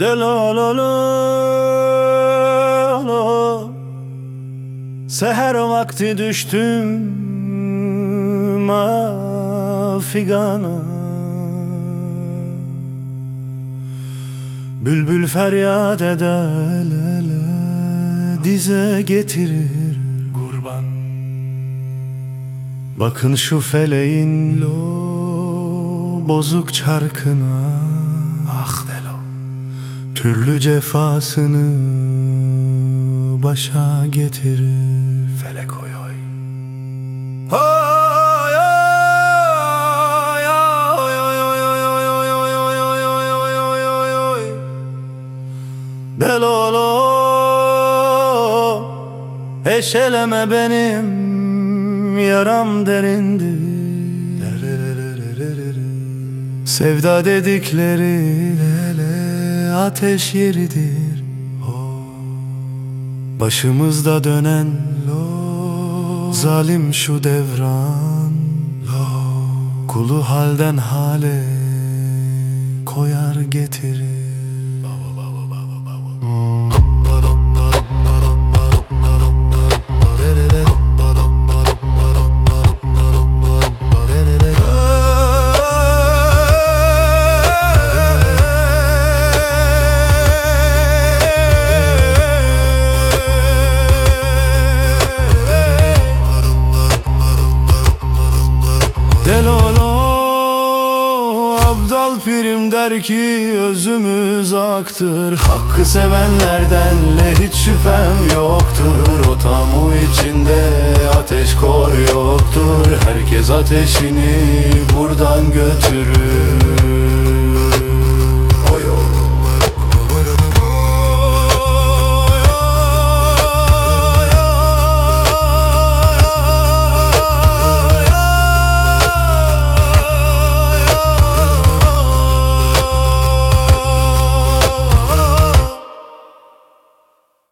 Delalala Seher vakti düştüm afigana Bülbül feryat eder Dize getirir kurban. Bakın şu feleğin lo Bozuk çarkına. Ah delo Türlü cefasını başa getirir Felek oy oy Delolo Eşeleme benim yaram derindir Sevda dedikleri ateş yeridir. Başımızda dönen Zalim şu devran Kulu halden hale koyar getirir Delolo Abdal pirim der ki özümüz aktır. Hakkı sevenlerden hiç şüphem yoktur. O tamu içinde ateş kor yoktur. Herkes ateşini buradan götürür